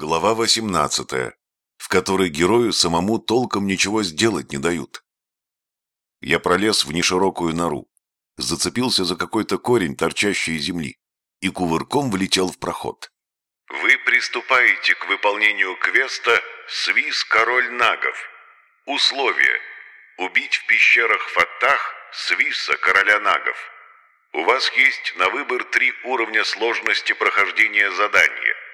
Глава 18, в которой герою самому толком ничего сделать не дают. Я пролез в неширокую нору, зацепился за какой-то корень, торчащий из земли, и кувырком влетел в проход. Вы приступаете к выполнению квеста «Свис Король Нагов». Условие – убить в пещерах Фаттах Свиса Короля Нагов. У вас есть на выбор три уровня сложности прохождения задания.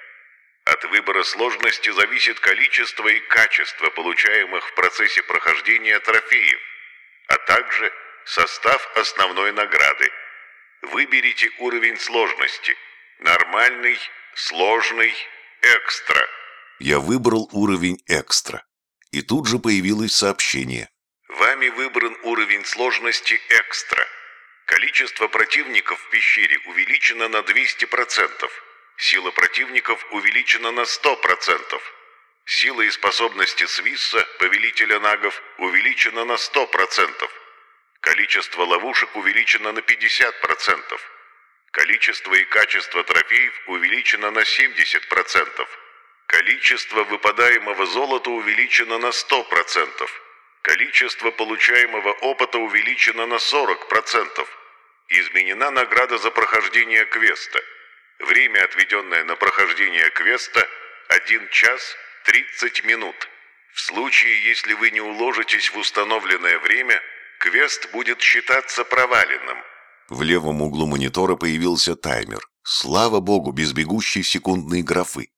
От выбора сложности зависит количество и качество получаемых в процессе прохождения трофеев, а также состав основной награды. Выберите уровень сложности – нормальный, сложный, экстра. Я выбрал уровень экстра. И тут же появилось сообщение. Вами выбран уровень сложности экстра. Количество противников в пещере увеличено на 200%. Сила противников увеличена на 100%. Сила и способности Свисса, повелителя нагов, увеличена на 100%. Количество ловушек увеличено на 50%. Количество и качество трофеев увеличено на 70%. Количество выпадаемого золота увеличено на 100%. Количество получаемого опыта увеличено на 40%. Изменена награда за прохождение квеста. Время, отведенное на прохождение квеста – 1 час 30 минут. В случае, если вы не уложитесь в установленное время, квест будет считаться проваленным. В левом углу монитора появился таймер. Слава богу, без бегущей секундной графы.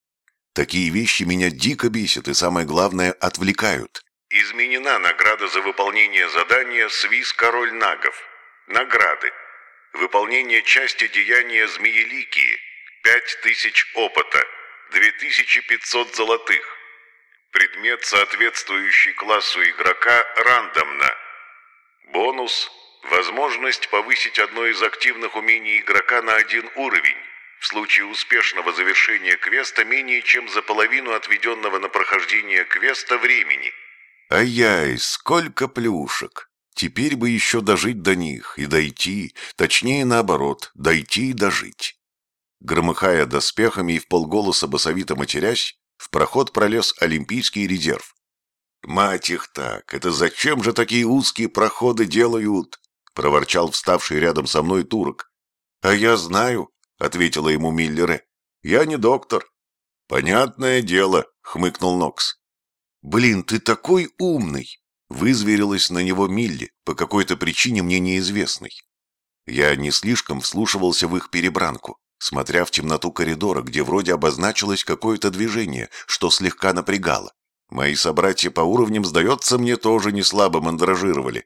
Такие вещи меня дико бесят и, самое главное, отвлекают. Изменена награда за выполнение задания «Свис Король Нагов». Награды. Выполнение части деяния «Змееликие». 5000 опыта. 2500 золотых. Предмет, соответствующий классу игрока, рандомно. Бонус – возможность повысить одно из активных умений игрока на один уровень. В случае успешного завершения квеста менее чем за половину отведенного на прохождение квеста времени. Ай-яй, сколько плюшек! Теперь бы еще дожить до них и дойти, точнее наоборот, дойти и дожить. Громыхая доспехами и в полголоса басовито матерясь, в проход пролез Олимпийский резерв. «Мать их так! Это зачем же такие узкие проходы делают?» — проворчал вставший рядом со мной турок. «А я знаю», — ответила ему Миллере. «Я не доктор». «Понятное дело», — хмыкнул Нокс. «Блин, ты такой умный!» — вызверилась на него Милли, по какой-то причине мне неизвестной. Я не слишком вслушивался в их перебранку, смотря в темноту коридора, где вроде обозначилось какое-то движение, что слегка напрягало. Мои собратья по уровням, сдается мне, тоже не слабо мандражировали.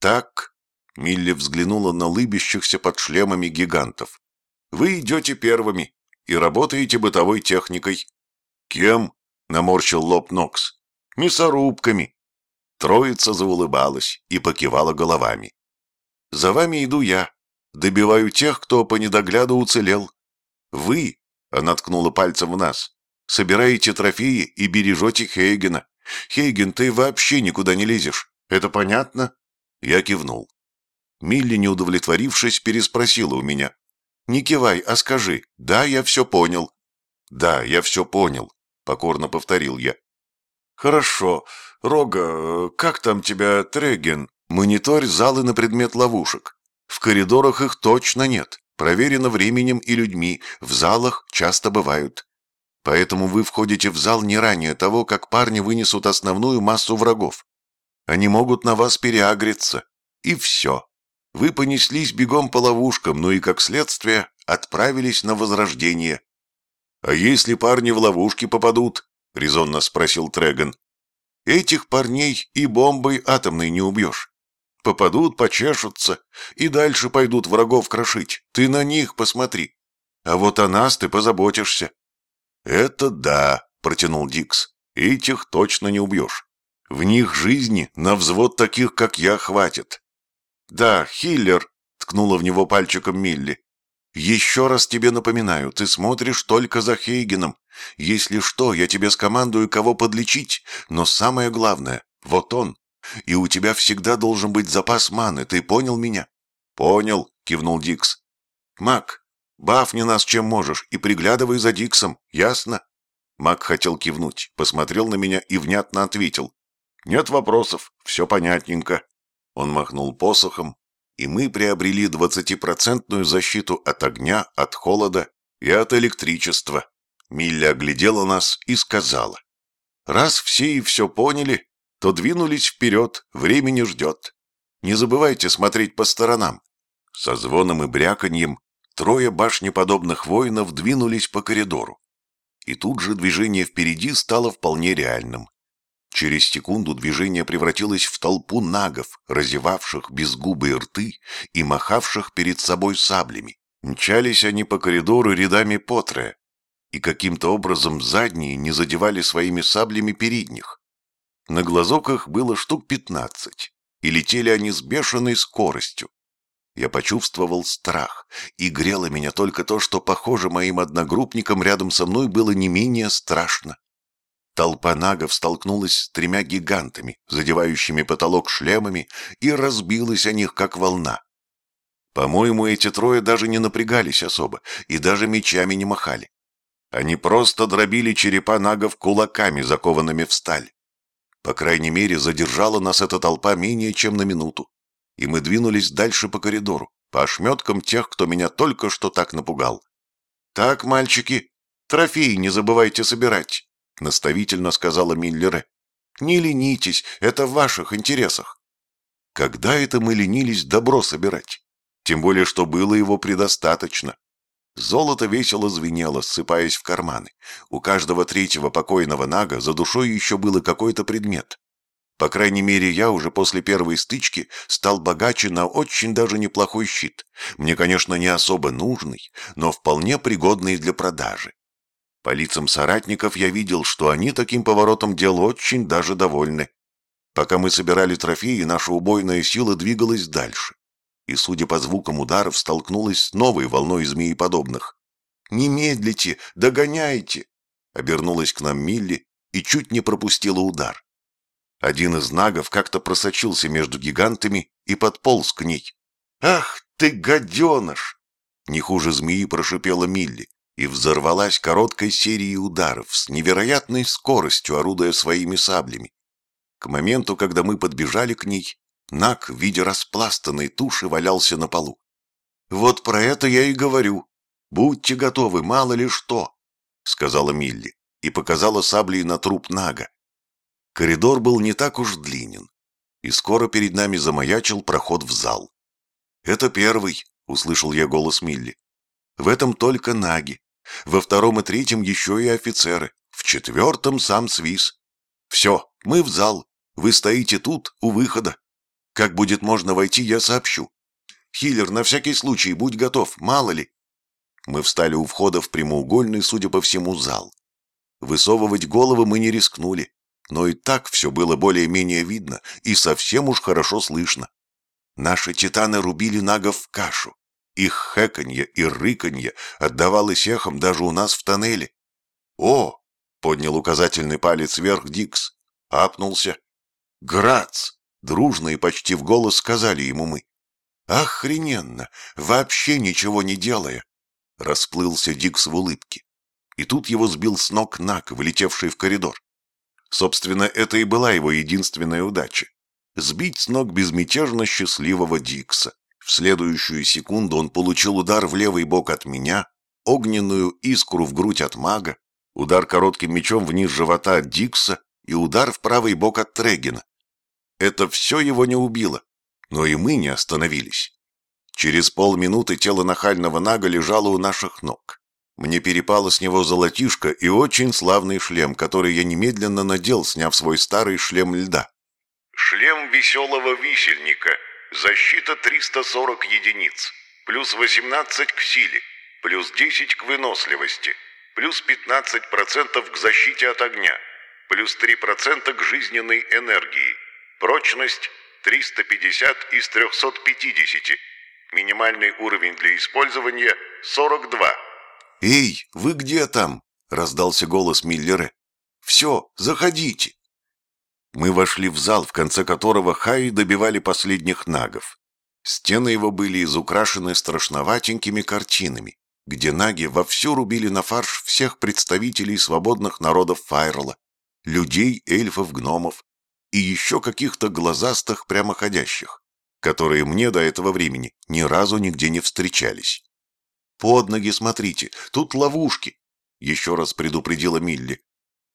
«Так», — Милли взглянула на лыбящихся под шлемами гигантов, «вы идете первыми и работаете бытовой техникой». «Кем?» — наморщил лоб Нокс. «Мясорубками». Троица заулыбалась и покивала головами. «За вами иду я. Добиваю тех, кто по недогляду уцелел. Вы, — она ткнула пальцем в нас, — собираете трофеи и бережете Хейгена. Хейген, ты вообще никуда не лезешь. Это понятно?» Я кивнул. Милли, не удовлетворившись, переспросила у меня. «Не кивай, а скажи, да, я все понял». «Да, я все понял», — покорно повторил я. «Хорошо. Рога, как там тебя Треген? Мониторь залы на предмет ловушек. В коридорах их точно нет. Проверено временем и людьми. В залах часто бывают. Поэтому вы входите в зал не ранее того, как парни вынесут основную массу врагов. Они могут на вас переагриться. И все. Вы понеслись бегом по ловушкам, ну и, как следствие, отправились на возрождение. «А если парни в ловушки попадут?» — резонно спросил Треган. «Этих парней и бомбой атомной не убьешь. Попадут, почешутся и дальше пойдут врагов крошить. Ты на них посмотри. А вот о нас ты позаботишься». «Это да», — протянул Дикс. «Этих точно не убьешь. В них жизни на взвод таких, как я, хватит». «Да, Хиллер», — ткнула в него пальчиком Милли. «Еще раз тебе напоминаю, ты смотришь только за Хейгеном. Если что, я тебе скомандую, кого подлечить, но самое главное, вот он. И у тебя всегда должен быть запас маны, ты понял меня?» «Понял», — кивнул Дикс. «Мак, бафни нас чем можешь и приглядывай за Диксом, ясно?» Мак хотел кивнуть, посмотрел на меня и внятно ответил. «Нет вопросов, все понятненько». Он махнул посохом, и мы приобрели двадцатипроцентную защиту от огня, от холода и от электричества. Милля оглядела нас и сказала. «Раз все и все поняли, то двинулись вперед, времени ждет. Не забывайте смотреть по сторонам». Со звоном и бряканьем трое башнеподобных воинов двинулись по коридору. И тут же движение впереди стало вполне реальным. Через секунду движение превратилось в толпу нагов, разевавших безгубые рты и махавших перед собой саблями. Мчались они по коридору рядами по и каким-то образом задние не задевали своими саблями передних. На глазок их было штук пятнадцать, и летели они с бешеной скоростью. Я почувствовал страх, и грело меня только то, что, похоже, моим одногруппникам рядом со мной было не менее страшно. Толпа нагов столкнулась с тремя гигантами, задевающими потолок шлемами, и разбилась о них, как волна. По-моему, эти трое даже не напрягались особо и даже мечами не махали. Они просто дробили черепа нагов кулаками, закованными в сталь. По крайней мере, задержала нас эта толпа менее чем на минуту, и мы двинулись дальше по коридору, по ошметкам тех, кто меня только что так напугал. «Так, мальчики, трофеи не забывайте собирать. — наставительно сказала Миллере. «Не ленитесь, это в ваших интересах». Когда это мы ленились добро собирать? Тем более, что было его предостаточно. Золото весело звенело, ссыпаясь в карманы. У каждого третьего покойного нага за душой еще был какой-то предмет. По крайней мере, я уже после первой стычки стал богаче на очень даже неплохой щит. Мне, конечно, не особо нужный, но вполне пригодный для продажи. По лицам соратников я видел, что они таким поворотом дел очень даже довольны. Пока мы собирали трофеи, наша убойная сила двигалась дальше. И, судя по звукам ударов, столкнулась с новой волной змееподобных. «Не медлите! Догоняйте!» Обернулась к нам Милли и чуть не пропустила удар. Один из нагов как-то просочился между гигантами и подполз к ней. «Ах ты, гаденыш!» Не хуже змеи прошипела Милли и взорвалась короткой серией ударов с невероятной скоростью, орудуя своими саблями. К моменту, когда мы подбежали к ней, Нак в виде распластанной туши валялся на полу. «Вот про это я и говорю. Будьте готовы, мало ли что», — сказала Милли и показала саблей на труп Нага. Коридор был не так уж длинен, и скоро перед нами замаячил проход в зал. «Это первый», — услышал я голос Милли. «В этом только Наги. Во втором и третьем еще и офицеры. В четвертом сам Свис. Все, мы в зал. Вы стоите тут, у выхода. Как будет можно войти, я сообщу. Хиллер, на всякий случай, будь готов, мало ли. Мы встали у входа в прямоугольный, судя по всему, зал. Высовывать головы мы не рискнули, но и так все было более-менее видно и совсем уж хорошо слышно. Наши титаны рубили нагов в кашу. Их хэканье и рыканье отдавалось эхом даже у нас в тоннеле. «О!» — поднял указательный палец вверх Дикс. Апнулся. «Грац!» — дружно и почти в голос сказали ему мы. «Охрененно! Вообще ничего не делая!» Расплылся Дикс в улыбке. И тут его сбил с ног Нак, вылетевший в коридор. Собственно, это и была его единственная удача. Сбить с ног безмятежно счастливого Дикса. В следующую секунду он получил удар в левый бок от меня, огненную искру в грудь от мага, удар коротким мечом вниз живота от Дикса и удар в правый бок от Трегина. Это все его не убило, но и мы не остановились. Через полминуты тело нахального нага лежало у наших ног. Мне перепало с него золотишко и очень славный шлем, который я немедленно надел, сняв свой старый шлем льда. «Шлем веселого висельника», Защита 340 единиц. Плюс 18 к силе. Плюс 10 к выносливости. Плюс 15% к защите от огня. Плюс 3% к жизненной энергии. Прочность 350 из 350. Минимальный уровень для использования 42. «Эй, вы где там?» — раздался голос Миллера. «Все, заходите». Мы вошли в зал, в конце которого Хаи добивали последних нагов. Стены его были изукрашены страшноватенькими картинами. где наги вовсю рубили на фарш всех представителей свободных народов Файрла, людей, эльфов, гномов и еще каких-то глазастых прямоходящих, которые мне до этого времени ни разу нигде не встречались. «Под ноги смотрите, тут ловушки!» — еще раз предупредила Милли.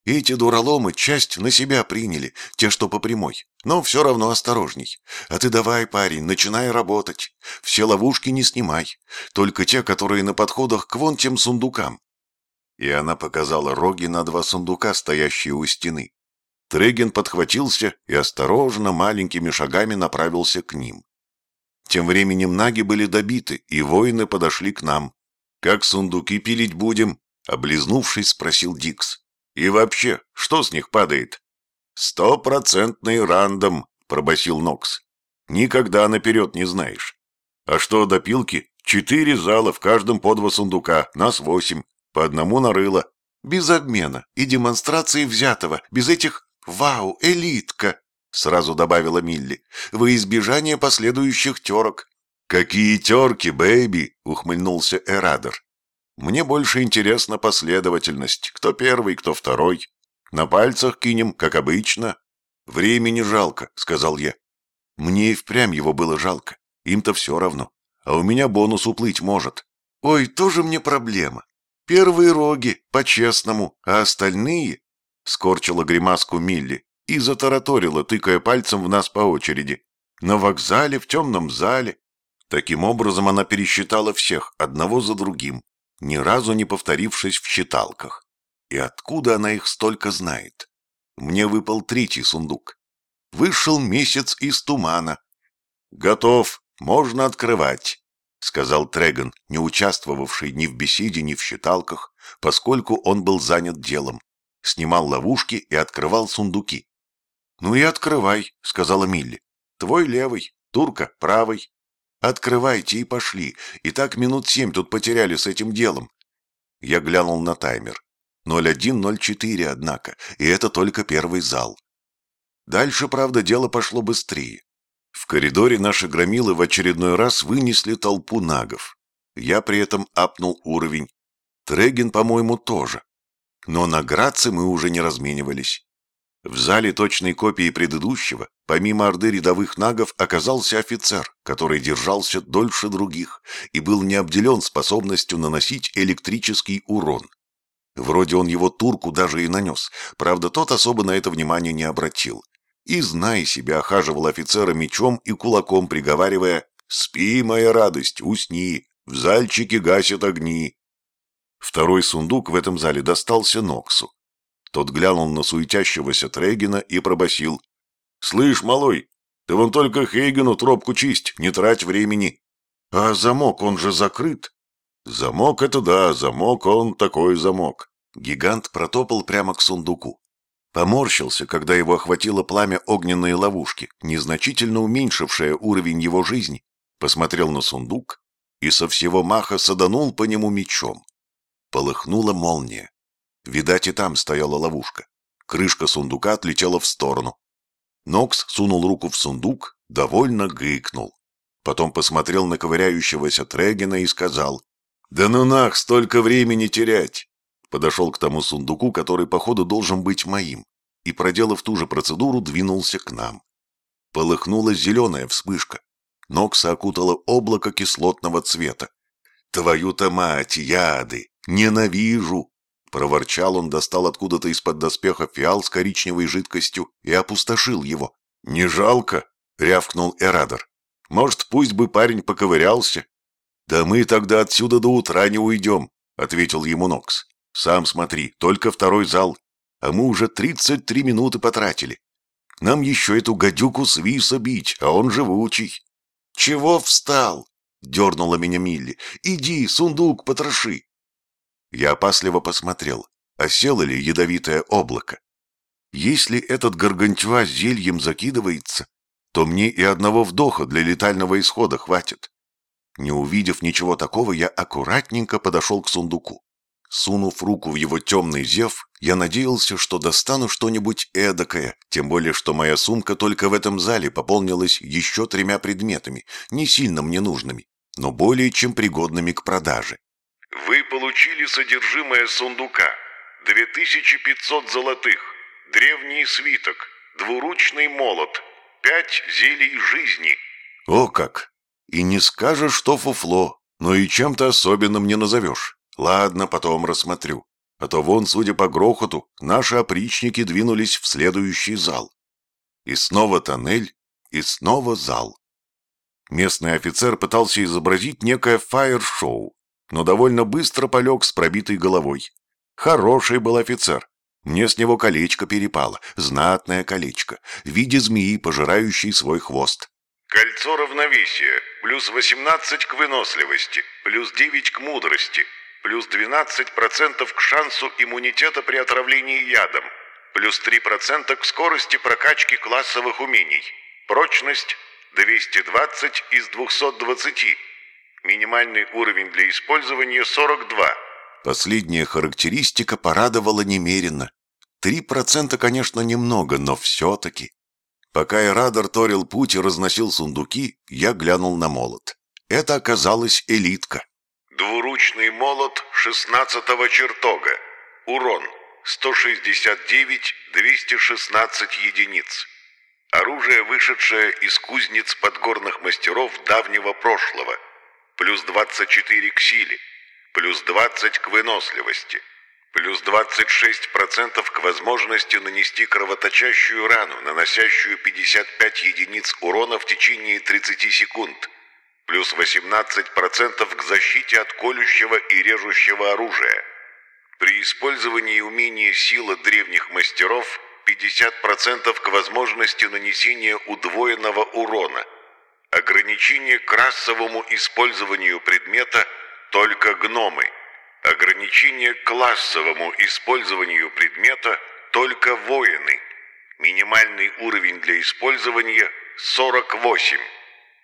Эти дураломы часть на себя приняли, те, что по прямой. Но все равно осторожней. А ты давай, парень, начинай работать. Все ловушки не снимай. Только те, которые на подходах к вон тем сундукам. И она показала роги на два сундука, стоящие у стены. Треген подхватился и осторожно, маленькими шагами направился к ним. Тем временем наги были добиты, и воины подошли к нам. «Как сундуки пилить будем?» — облизнувшись, спросил Дикс. И вообще, что с них падает? Стопроцентный рандом, пробасил Нокс. Никогда наперед не знаешь. А что до пилки? Четыре зала, в каждом по два сундука, нас восемь, по одному на рыло. Без обмена и демонстрации взятого, без этих «Вау, элитка!» Сразу добавила Милли. «Во избежание последующих терок». «Какие терки, baby!» — ухмыльнулся Эрадер. Мне больше интересна последовательность. Кто первый, кто второй. На пальцах кинем, как обычно. Времени жалко, сказал я. Мне и впрямь его было жалко. Им-то все равно. А у меня бонус уплыть может. Ой, тоже мне проблема. Первые роги, по-честному, а остальные... Скорчила гримаску Милли и затараторила, тыкая пальцем в нас по очереди. На вокзале, в темном зале. Таким образом она пересчитала всех, одного за другим ни разу не повторившись в читалках. И откуда она их столько знает? Мне выпал третий сундук. Вышел месяц из тумана. «Готов, можно открывать», — сказал Треган, не участвовавший ни в беседе, ни в считалках, поскольку он был занят делом. Снимал ловушки и открывал сундуки. «Ну и открывай», — сказала Милли. «Твой левый, турка правый, «Открывайте и пошли. И так минут семь тут потеряли с этим делом». Я глянул на таймер. 01.04, однако, и это только первый зал. Дальше, правда, дело пошло быстрее. В коридоре наши громилы в очередной раз вынесли толпу нагов. Я при этом апнул уровень. Треген, по-моему, тоже. Но на Граце мы уже не разменивались. В зале точной копии предыдущего, помимо орды рядовых нагов, оказался офицер, который держался дольше других и был не обделен способностью наносить электрический урон. Вроде он его турку даже и нанес, правда, тот особо на это внимание не обратил. И, зная себя, охаживал офицера мечом и кулаком, приговаривая «Спи, моя радость, усни, в зальчике гасят огни». Второй сундук в этом зале достался Ноксу. Тот глянул на суетящегося Трегина и пробасил: «Слышь, малой, ты вон только Хейгену тропку чисть, не трать времени. А замок, он же закрыт». «Замок — это да, замок он такой замок». Гигант протопал прямо к сундуку. Поморщился, когда его охватило пламя огненной ловушки, незначительно уменьшившее уровень его жизни, посмотрел на сундук и со всего маха саданул по нему мечом. Полыхнула молния. Видать, и там стояла ловушка. Крышка сундука отлетела в сторону. Нокс сунул руку в сундук, довольно гыкнул. Потом посмотрел на ковыряющегося Трегина и сказал, «Да ну нах, столько времени терять!» Подошел к тому сундуку, который, походу, должен быть моим, и, проделав ту же процедуру, двинулся к нам. Полыхнула зеленая вспышка. Нокса окутало облако кислотного цвета. «Твою-то мать, яды! Ненавижу!» Проворчал он, достал откуда-то из-под доспеха фиал с коричневой жидкостью и опустошил его. «Не жалко?» — рявкнул Эрадор. «Может, пусть бы парень поковырялся?» «Да мы тогда отсюда до утра не уйдем», — ответил ему Нокс. «Сам смотри, только второй зал, а мы уже тридцать три минуты потратили. Нам еще эту гадюку свиса бить, а он живучий». «Чего встал?» — дернула меня Милли. «Иди, сундук потроши». Я опасливо посмотрел, осело ли ядовитое облако. Если этот гаргантюа зельем закидывается, то мне и одного вдоха для летального исхода хватит. Не увидев ничего такого, я аккуратненько подошел к сундуку. Сунув руку в его темный зев, я надеялся, что достану что-нибудь эдакое, тем более, что моя сумка только в этом зале пополнилась еще тремя предметами, не сильно мне нужными, но более чем пригодными к продаже. Вы получили содержимое сундука. 2500 золотых, древний свиток, двуручный молот, пять зелий жизни. О как! И не скажешь, что фуфло, но и чем-то особенным не назовешь. Ладно, потом рассмотрю. А то вон, судя по грохоту, наши опричники двинулись в следующий зал. И снова тоннель, и снова зал. Местный офицер пытался изобразить некое фаер-шоу, но довольно быстро полег с пробитой головой. Хороший был офицер. Мне с него колечко перепало, знатное колечко, в виде змеи, пожирающей свой хвост. Кольцо равновесия, плюс 18 к выносливости, плюс 9 к мудрости, плюс 12% к шансу иммунитета при отравлении ядом, плюс 3% к скорости прокачки классовых умений, прочность 220 из 220, минимальный уровень для использования 42. Последняя характеристика порадовала немерено. Три процента, конечно, немного, но все-таки. Пока Эрадор торил путь и разносил сундуки, я глянул на молот. Это оказалась элитка. Двуручный молот 16 чертога. Урон 169-216 единиц. Оружие, вышедшее из кузнец подгорных мастеров давнего прошлого. Плюс 24 к силе. Плюс 20 к выносливости. Плюс 26% к возможности нанести кровоточащую рану, наносящую 55 единиц урона в течение 30 секунд. Плюс 18% к защите от колющего и режущего оружия. При использовании умения сила древних мастеров 50% к возможности нанесения удвоенного урона. Ограничение к расовому использованию предмета только гномы. Ограничение к классовому использованию предмета только воины. Минимальный уровень для использования 48.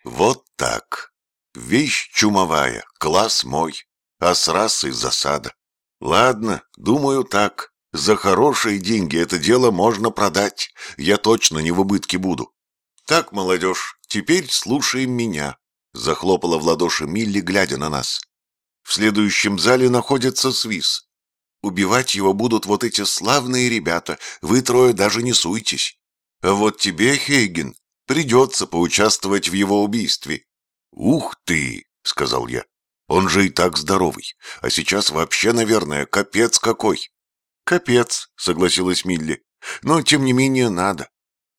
Вот так. Вещь чумовая, класс мой, а с расой засада. Ладно, думаю так. За хорошие деньги это дело можно продать. Я точно не в убытке буду. Так, молодежь, теперь слушаем меня. Захлопала в ладоши Милли, глядя на нас. В следующем зале находится Свис. Убивать его будут вот эти славные ребята. Вы трое даже не суйтесь. А вот тебе, Хейген, придется поучаствовать в его убийстве. Ух ты, сказал я. Он же и так здоровый, а сейчас вообще, наверное, капец какой. Капец, согласилась Милли. Но, тем не менее, надо.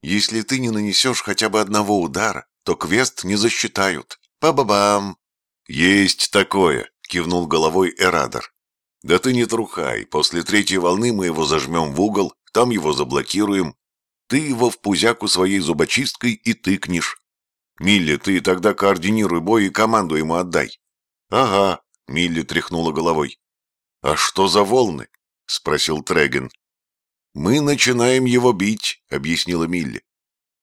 Если ты не нанесешь хотя бы одного удара, то квест не засчитают. Па-ба-бам! Есть такое, кивнул головой Эрадор. Да ты не трухай, после третьей волны мы его зажмем в угол, там его заблокируем. Ты его в пузяку своей зубочисткой и тыкнешь. Милли, ты тогда координируй бой и команду ему отдай. «Ага», — Милли тряхнула головой. «А что за волны?» — спросил Треген. «Мы начинаем его бить», — объяснила Милли.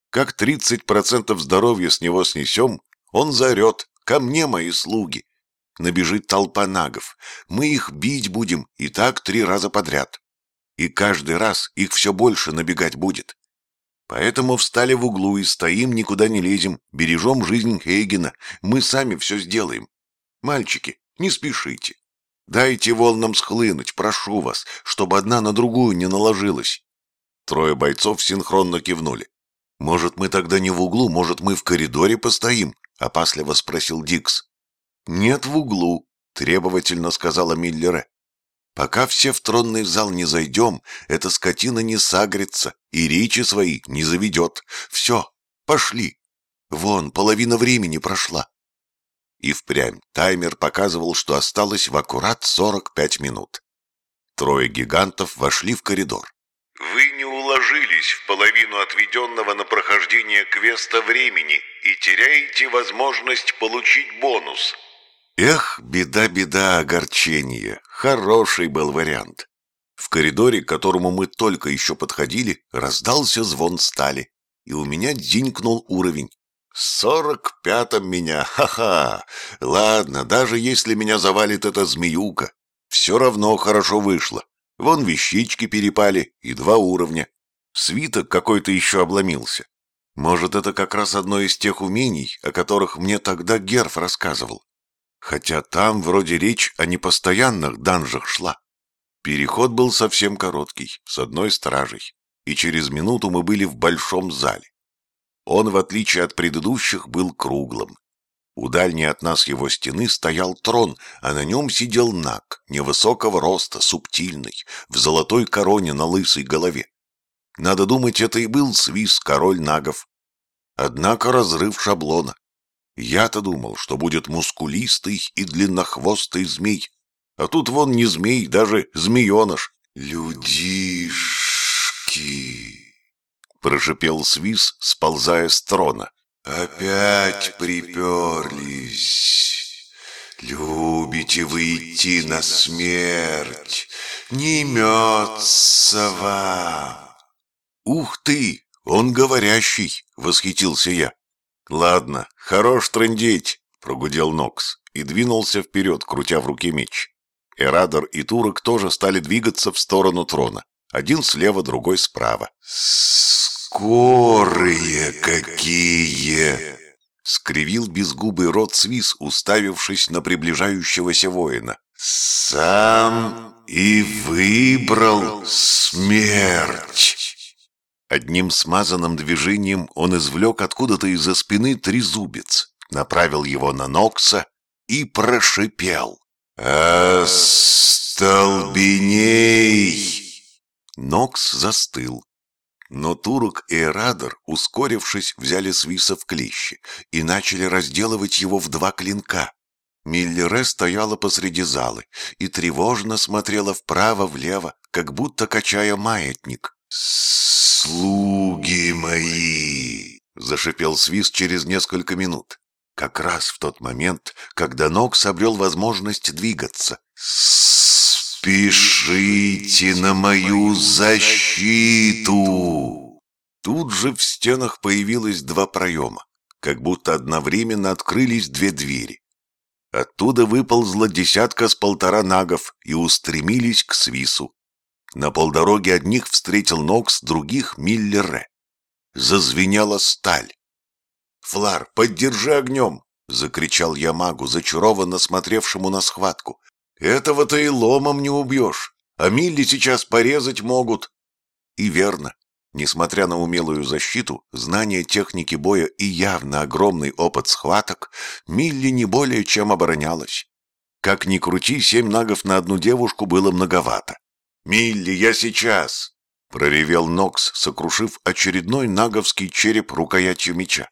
«Как тридцать процентов здоровья с него снесем, он заорет. Ко мне, мои слуги!» Набежит толпа нагов. Мы их бить будем, и так три раза подряд. И каждый раз их все больше набегать будет. Поэтому встали в углу и стоим, никуда не лезем, бережем жизнь Хейгена. Мы сами все сделаем. Мальчики, не спешите. Дайте волнам схлынуть, прошу вас, чтобы одна на другую не наложилась. Трое бойцов синхронно кивнули. «Может, мы тогда не в углу, может, мы в коридоре постоим?» — опасливо спросил Дикс. «Нет, в углу», — требовательно сказала Миллере. «Пока все в тронный зал не зайдем, эта скотина не сагрится и речи свои не заведет. Все, пошли. Вон, половина времени прошла. И впрямь таймер показывал, что осталось в аккурат 45 минут. Трое гигантов вошли в коридор. Вы не уложились в половину отведенного на прохождение квеста времени и теряете возможность получить бонус. Эх, беда-беда, огорчение. Хороший был вариант. В коридоре, к которому мы только еще подходили, раздался звон стали, и у меня дзинькнул уровень. Сорок пятом меня, ха-ха. Ладно, даже если меня завалит эта змеюка, все равно хорошо вышло. Вон вещички перепали и два уровня. Свиток какой-то еще обломился. Может, это как раз одно из тех умений, о которых мне тогда Герф рассказывал. Хотя там вроде речь о непостоянных данжах шла. Переход был совсем короткий, с одной стражей, и через минуту мы были в большом зале. Он, в отличие от предыдущих, был круглым. У дальней от нас его стены стоял трон, а на нем сидел наг, невысокого роста, субтильный, в золотой короне на лысой голове. Надо думать, это и был свист король нагов. Однако разрыв шаблона. Я-то думал, что будет мускулистый и длиннохвостый змей, а тут вон не змей, даже змееныш. «Людишки!» — прошипел Свис, сползая с трона. «Опять приперлись. Любите вы идти на смерть. Не имется вам». «Ух ты! Он говорящий!» — восхитился я. «Ладно, хорош трындеть!» — прогудел Нокс и двинулся вперед, крутя в руке меч. Эрадор и Турок тоже стали двигаться в сторону трона. Один слева, другой справа. «Скорые какие!» — скривил безгубый рот Свис, уставившись на приближающегося воина. «Сам и выбрал смерть!» Одним смазанным движением он извлек откуда-то из-за спины трезубец, направил его на Нокса и прошипел. «Остолбеней!» Нокс застыл. Но Турок и Эрадор, ускорившись, взяли Свиса в клещи и начали разделывать его в два клинка. Миллере стояла посреди залы и тревожно смотрела вправо-влево, как будто качая маятник. «Слуги мои!» — зашипел Свист через несколько минут. Как раз в тот момент, когда Нокс обрел возможность двигаться. «Спешите на мою защиту!» Тут же в стенах появилось два проема, как будто одновременно открылись две двери. Оттуда выползла десятка с полтора нагов и устремились к Свису. На полдороге одних встретил Нокс, других — Миллере. Зазвенела сталь. «Флар, поддержи огнем!» — закричал я магу, зачарованно смотревшему на схватку. «Этого-то и ломом не убьешь, а Милли сейчас порезать могут». И верно. Несмотря на умелую защиту, знание техники боя и явно огромный опыт схваток, Милли не более чем оборонялась. Как ни крути, семь нагов на одну девушку было многовато. «Милли, я сейчас!» — проревел Нокс, сокрушив очередной наговский череп рукоятью меча.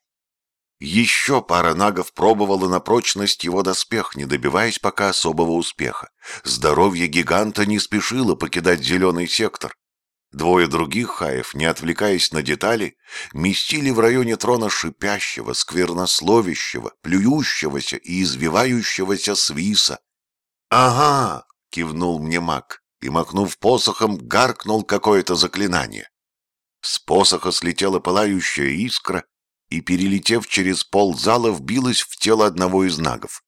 Еще пара нагов пробовала на прочность его доспех, не добиваясь пока особого успеха. Здоровье гиганта не спешило покидать зеленый сектор. Двое других хаев, не отвлекаясь на детали, местили в районе трона шипящего, сквернословящего, плюющегося и извивающегося свиса. «Ага!» — кивнул мне маг и, махнув посохом, гаркнул какое-то заклинание. С посоха слетела пылающая искра и, перелетев через пол зала, вбилась в тело одного из нагов.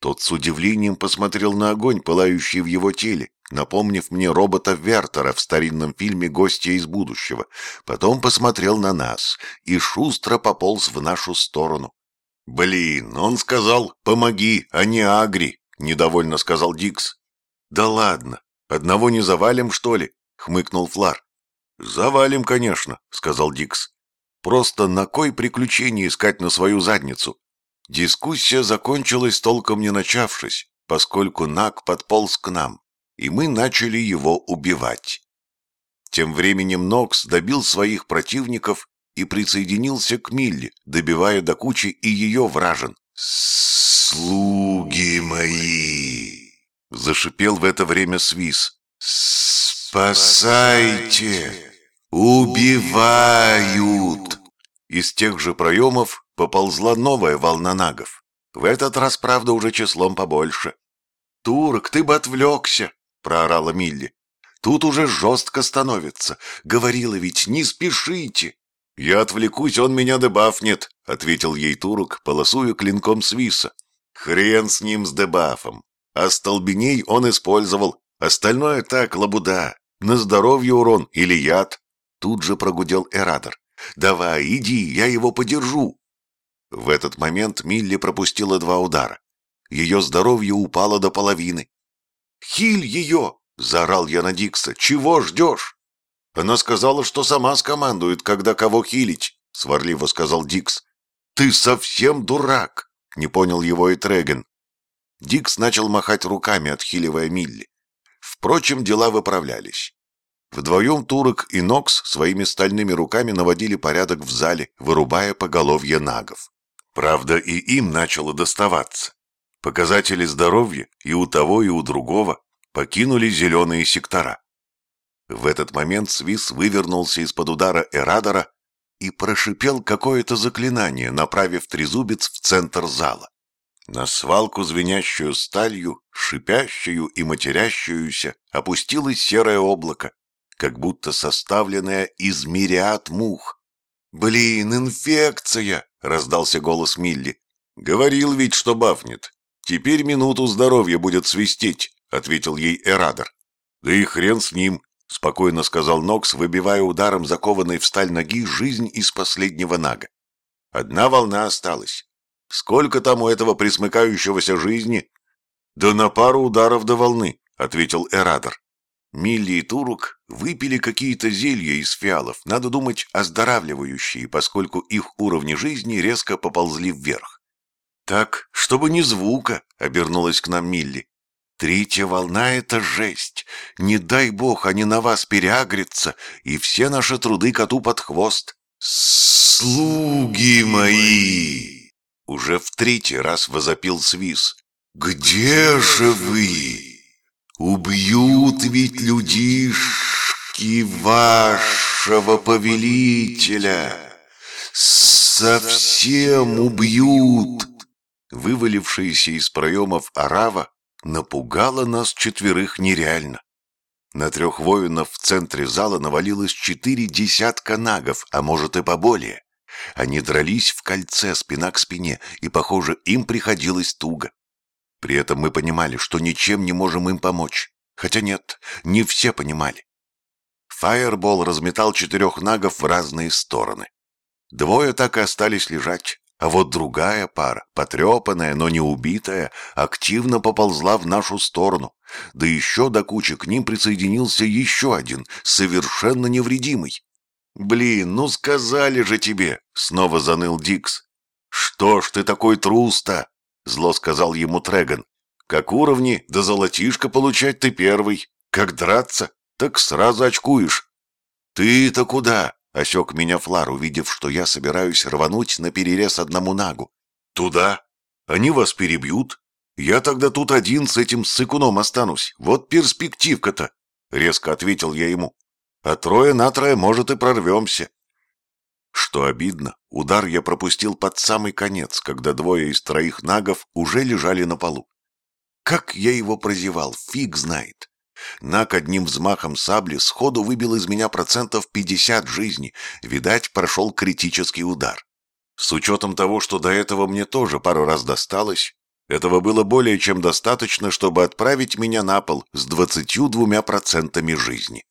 Тот с удивлением посмотрел на огонь, пылающий в его теле, напомнив мне робота Вертера в старинном фильме «Гостья из будущего». Потом посмотрел на нас и шустро пополз в нашу сторону. «Блин, он сказал, помоги, а не агри», — недовольно сказал Дикс. «Да ладно, «Одного не завалим, что ли?» — хмыкнул Флар. «Завалим, конечно», — сказал Дикс. «Просто на кой приключение искать на свою задницу?» Дискуссия закончилась, толком не начавшись, поскольку Нак подполз к нам, и мы начали его убивать. Тем временем Нокс добил своих противников и присоединился к Милли, добивая до кучи и ее вражен. «Слуги мои!» Зашипел в это время Свис. «Спасайте! Убивают!» Из тех же проемов поползла новая волна нагов. В этот раз, правда, уже числом побольше. «Турок, ты бы отвлекся!» — проорала Милли. «Тут уже жестко становится. Говорила ведь, не спешите!» «Я отвлекусь, он меня дебафнет», — ответил ей Турок, полосуя клинком Свиса. «Хрен с ним с дебафом. А столбеней он использовал. Остальное так, лабуда. На здоровье урон или яд. Тут же прогудел Эратор. «Давай, иди, я его подержу». В этот момент Милли пропустила два удара. Ее здоровье упало до половины. «Хиль ее!» — заорал я на Дикса. «Чего ждешь?» «Она сказала, что сама скомандует, когда кого хилить», — сварливо сказал Дикс. «Ты совсем дурак!» — не понял его и Треген. Дикс начал махать руками, отхиливая Милли. Впрочем, дела выправлялись. Вдвоем Турок и Нокс своими стальными руками наводили порядок в зале, вырубая поголовье нагов. Правда, и им начало доставаться. Показатели здоровья и у того, и у другого покинули зеленые сектора. В этот момент Свис вывернулся из-под удара Эрадора и прошипел какое-то заклинание, направив трезубец в центр зала. На свалку, звенящую сталью, шипящую и матерящуюся, опустилось серое облако, как будто составленное из мириад мух. «Блин, инфекция!» — раздался голос Милли. «Говорил ведь, что бафнет. Теперь минуту здоровья будет свистеть», — ответил ей Эрадор. «Да и хрен с ним», — спокойно сказал Нокс, выбивая ударом закованной в сталь ноги жизнь из последнего нага. «Одна волна осталась. Сколько там у этого присмыкающегося жизни?» «Да на пару ударов до волны», — ответил Эрадор. Милли и Турук выпили какие-то зелья из фиалов, надо думать, оздоравливающие, поскольку их уровни жизни резко поползли вверх. «Так, чтобы ни звука», — обернулась к нам Милли. «Третья волна — это жесть. Не дай бог они на вас переагрятся, и все наши труды коту под хвост». «Слуги мои!» Уже в третий раз возопил Свис. «Где же вы? Убьют ведь людишки вашего повелителя! Совсем убьют!» Вывалившаяся из проемов арава напугала нас четверых нереально. На трех воинов в центре зала навалилось четыре десятка нагов, а может и поболее. Они дрались в кольце спина к спине, и, похоже, им приходилось туго. При этом мы понимали, что ничем не можем им помочь. Хотя нет, не все понимали. Фаербол разметал четырех нагов в разные стороны. Двое так и остались лежать, а вот другая пара, потрепанная, но не убитая, активно поползла в нашу сторону. Да еще до кучи к ним присоединился еще один, совершенно невредимый. «Блин, ну сказали же тебе!» — снова заныл Дикс. «Что ж ты такой трус-то?» — зло сказал ему Треган. «Как уровни, да золотишко получать ты первый. Как драться, так сразу очкуешь». «Ты-то куда?» — осек меня Флар, увидев, что я собираюсь рвануть на перерез одному нагу. «Туда. Они вас перебьют. Я тогда тут один с этим сыкуном останусь. Вот перспективка-то!» — резко ответил я ему а трое на трое, может, и прорвемся. Что обидно, удар я пропустил под самый конец, когда двое из троих нагов уже лежали на полу. Как я его прозевал, фиг знает. Наг одним взмахом сабли сходу выбил из меня процентов 50 жизни, видать, прошел критический удар. С учетом того, что до этого мне тоже пару раз досталось, этого было более чем достаточно, чтобы отправить меня на пол с 22 процентами жизни.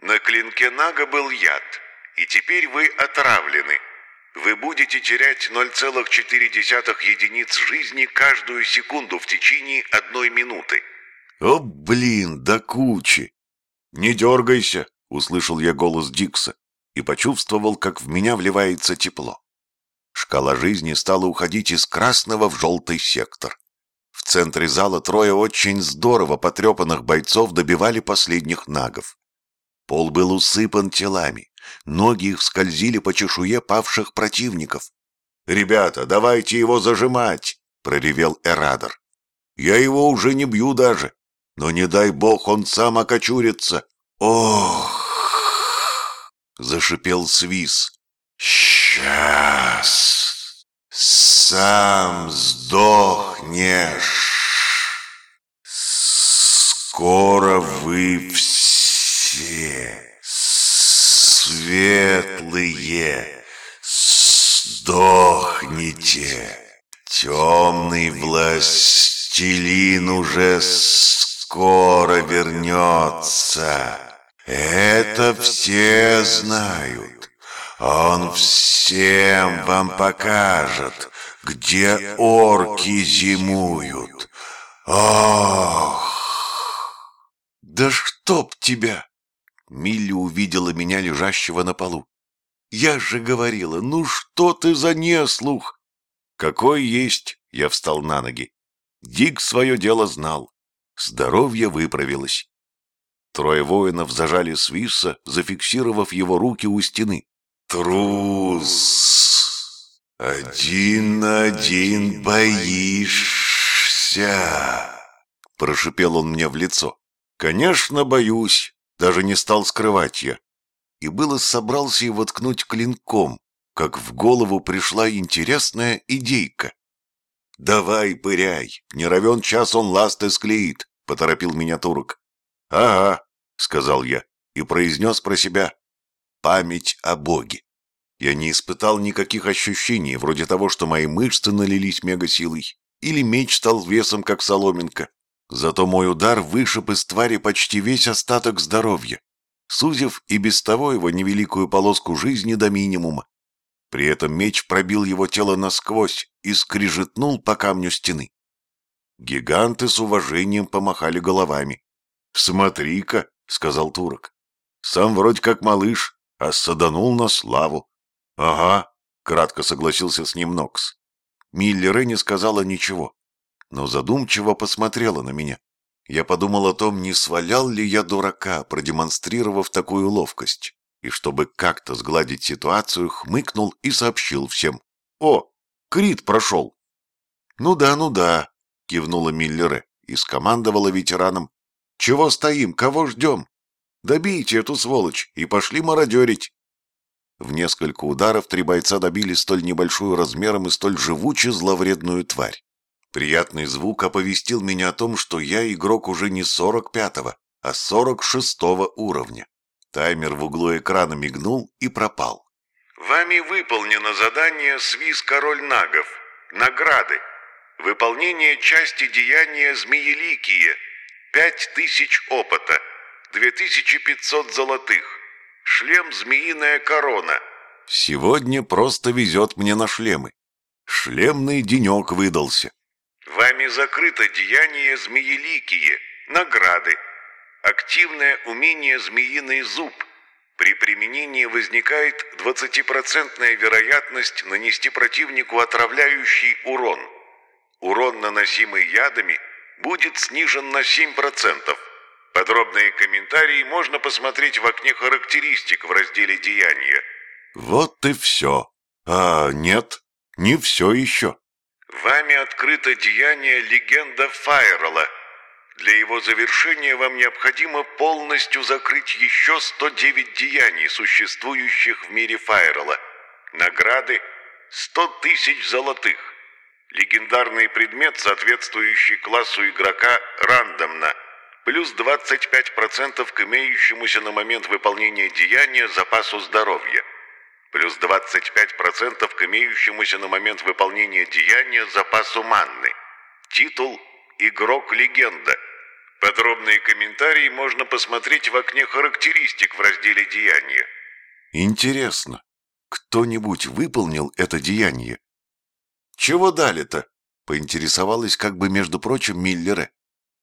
На клинке Нага был яд, и теперь вы отравлены. Вы будете терять 0,4 единиц жизни каждую секунду в течение одной минуты. О, блин, да кучи! Не дергайся, услышал я голос Дикса и почувствовал, как в меня вливается тепло. Шкала жизни стала уходить из красного в желтый сектор. В центре зала трое очень здорово потрепанных бойцов добивали последних нагов. Пол был усыпан телами, ноги их скользили по чешуе павших противников. «Ребята, давайте его зажимать!» — проревел Эрадор. «Я его уже не бью даже, но не дай бог он сам окочурится!» «Ох!» — зашипел Свис. «Сейчас сам сдохнешь! Скоро вы все!» Светлые сдохните. Темный властелин уже скоро вернется. Это все знают. Он всем вам покажет, где орки зимуют. Ах! Да чтоб тебя! Милли увидела меня, лежащего на полу. Я же говорила, ну что ты за неслух? Какой есть, я встал на ноги. Дик свое дело знал. Здоровье выправилось. Трое воинов зажали Свисса, зафиксировав его руки у стены. «Трус! Один на один боишься!» Прошипел он мне в лицо. «Конечно, боюсь!» Даже не стал скрывать я. И было собрался его ткнуть клинком, как в голову пришла интересная идейка. «Давай, пыряй, не равен час он ласты склеит», — поторопил меня турок. «Ага», — сказал я и произнес про себя «память о Боге». Я не испытал никаких ощущений, вроде того, что мои мышцы налились мегасилой, или меч стал весом, как соломинка. Зато мой удар вышиб из твари почти весь остаток здоровья, сузив и без того его невеликую полоску жизни до минимума. При этом меч пробил его тело насквозь и скрижетнул по камню стены. Гиганты с уважением помахали головами. «Смотри-ка», — сказал турок, — «сам вроде как малыш, а саданул на славу». «Ага», — кратко согласился с ним Нокс. Миллере не сказала ничего, но задумчиво посмотрела на меня. Я подумал о том, не свалял ли я дурака, продемонстрировав такую ловкость и, чтобы как-то сгладить ситуацию, хмыкнул и сообщил всем. «О, Крит прошел!» «Ну да, ну да», — кивнула Миллере и скомандовала ветеранам. «Чего стоим, кого ждем? Добейте эту сволочь и пошли мародерить!» В несколько ударов три бойца добили столь небольшую размером и столь живучую зловредную тварь. Приятный звук оповестил меня о том, что я игрок уже не сорок пятого, а сорок шестого уровня. Таймер в углу экрана мигнул и пропал. Вами выполнено задание «Свиз Король Нагов». Награды. Выполнение части деяния «Змееликие». Пять тысяч опыта. Две тысячи пятьсот золотых. Шлем «Змеиная корона». Сегодня просто везет мне на шлемы. Шлемный денек выдался. Вами закрыто деяние «Змееликие». Награды. Активное умение «Змеиный зуб». При применении возникает 20% вероятность нанести противнику отравляющий урон. Урон, наносимый ядами, будет снижен на 7%. Подробные комментарии можно посмотреть в окне характеристик в разделе «Деяния». Вот и все. А нет, не все еще. Вами открыто деяние «Легенда Файрела», для его завершения вам необходимо полностью закрыть еще 109 деяний, существующих в мире Файрела. Награды – 100 тысяч золотых. Легендарный предмет, соответствующий классу игрока, рандомно. Плюс 25% к имеющемуся на момент выполнения деяния запасу здоровья. Плюс 25% к имеющемуся на момент выполнения деяния запасу манны. Титул «Игрок-легенда». Подробные комментарии можно посмотреть в окне характеристик в разделе «Деяния». Интересно, кто-нибудь выполнил это деяние? Чего дали-то? Поинтересовалась как бы, между прочим, Миллере.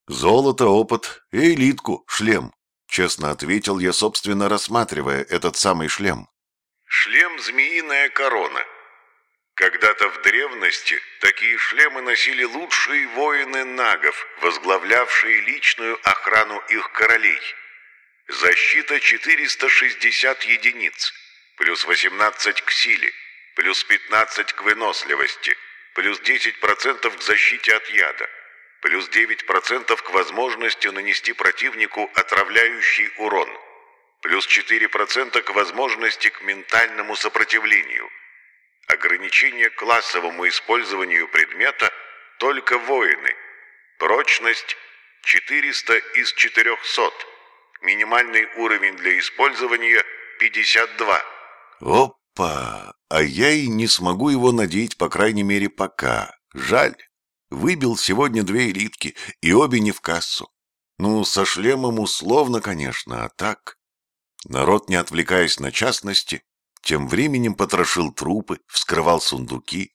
Золото, опыт элитку, шлем. Честно ответил я, собственно, рассматривая этот самый шлем. Шлем «Змеиная корона». Когда-то в древности такие шлемы носили лучшие воины нагов, возглавлявшие личную охрану их королей. Защита 460 единиц, плюс 18 к силе, плюс 15 к выносливости, плюс 10% к защите от яда, плюс 9% к возможности нанести противнику отравляющий урон, плюс 4% к возможности к ментальному сопротивлению – Ограничение классовому использованию предмета только воины. Прочность 400 из 400. Минимальный уровень для использования 52. Опа! А я и не смогу его надеть, по крайней мере, пока. Жаль. Выбил сегодня две элитки, и обе не в кассу. Ну, со шлемом условно, конечно, а так... Народ, не отвлекаясь на частности, тем временем потрошил трупы, вскрывал сундуки.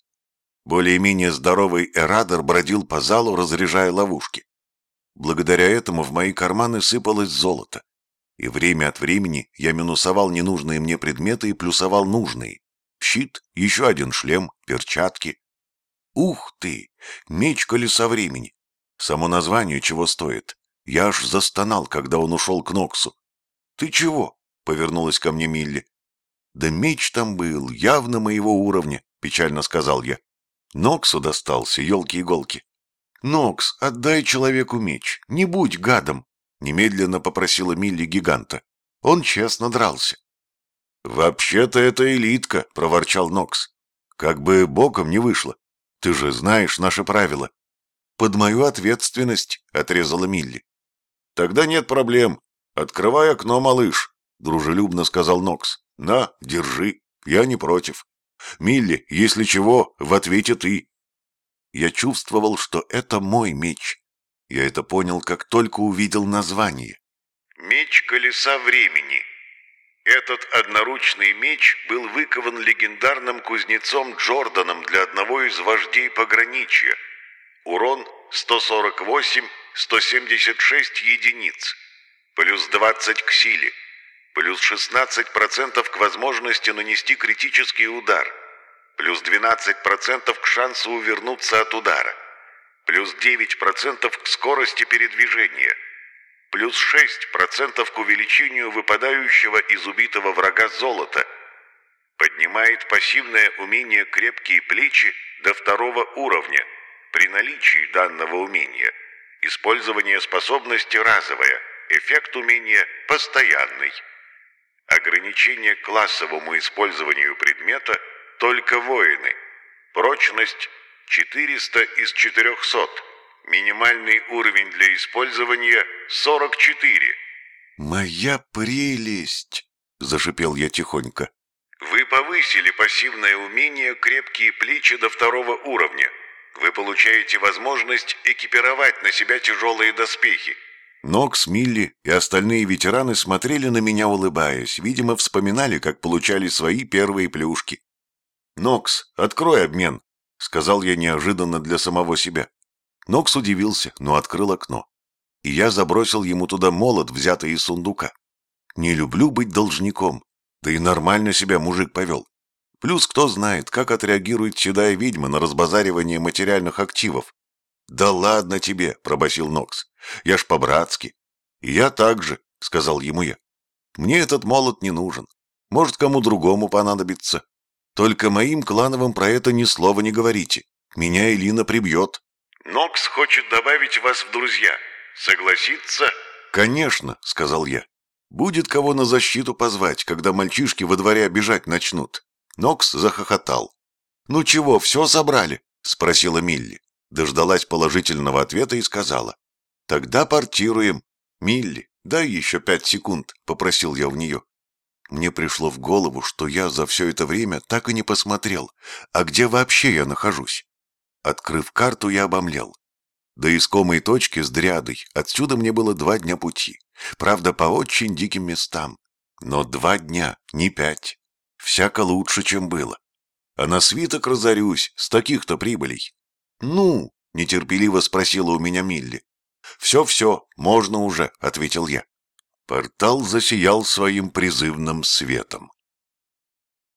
Более-менее здоровый эрадор бродил по залу, разряжая ловушки. Благодаря этому в мои карманы сыпалось золото. И время от времени я минусовал ненужные мне предметы и плюсовал нужные. Щит, еще один шлем, перчатки. Ух ты! Меч колеса времени. Само название чего стоит. Я аж застонал, когда он ушел к Ноксу. «Ты чего?» — повернулась ко мне Милли. «Да меч там был, явно моего уровня», — печально сказал я. Ноксу достался, елки-иголки. «Нокс, отдай человеку меч, не будь гадом!» Немедленно попросила Милли гиганта. Он честно дрался. «Вообще-то это элитка», — проворчал Нокс. «Как бы боком не вышло. Ты же знаешь наши правила». «Под мою ответственность», — отрезала Милли. «Тогда нет проблем. Открывай окно, малыш», — дружелюбно сказал Нокс. «На, держи. Я не против. Милли, если чего, в ответе ты». Я чувствовал, что это мой меч. Я это понял, как только увидел название. Меч колеса времени. Этот одноручный меч был выкован легендарным кузнецом Джорданом для одного из вождей пограничья. Урон 148-176 единиц. Плюс 20 к силе. Плюс 16% к возможности нанести критический удар. Плюс 12% к шансу увернуться от удара плюс 9% к скорости передвижения, плюс 6% к увеличению выпадающего из убитого врага золота, поднимает пассивное умение «Крепкие плечи» до второго уровня при наличии данного умения. Использование способности разовое, эффект умения постоянный. Ограничение к классовому использованию предмета только воины. Прочность 400 из 400. Минимальный уровень для использования 44. «Моя прелесть!» — зашипел я тихонько. Вы повысили пассивное умение «Крепкие плечи» до второго уровня. Вы получаете возможность экипировать на себя тяжелые доспехи. Нокс, Милли и остальные ветераны смотрели на меня, улыбаясь. Видимо, вспоминали, как получали свои первые плюшки. «Нокс, открой обмен!» — сказал я неожиданно для самого себя. Нокс удивился, но открыл окно. И я забросил ему туда молот, взятый из сундука. Не люблю быть должником, да и нормально себя мужик повел. Плюс кто знает, как отреагирует седая ведьма на разбазаривание материальных активов. «Да ладно тебе», — пробасил Нокс. «Я ж по-братски». «И я так же», — сказал ему я. «Мне этот молот не нужен. Может, кому другому понадобится. Только моим клановым про это ни слова не говорите. Меня Элина прибьет». «Нокс хочет добавить вас в друзья. Согласится?» «Конечно», — сказал я. «Будет кого на защиту позвать, когда мальчишки во дворе обижать начнут». Нокс захохотал. «Ну чего, все забрали?» — спросила Милли. Дождалась положительного ответа и сказала. «Тогда портируем. Милли, дай еще пять секунд», — попросил я у нее. Мне пришло в голову, что я за все это время так и не посмотрел, а где вообще я нахожусь. Открыв карту, я обомлел. До искомой точки с дрядой отсюда мне было два дня пути. Правда, по очень диким местам. Но два дня, не пять. Всяко лучше, чем было. А на свиток разорюсь с таких-то прибылей. «Ну?» — нетерпеливо спросила у меня Милли. «Все-все, можно уже», — ответил я. Портал засиял своим призывным светом.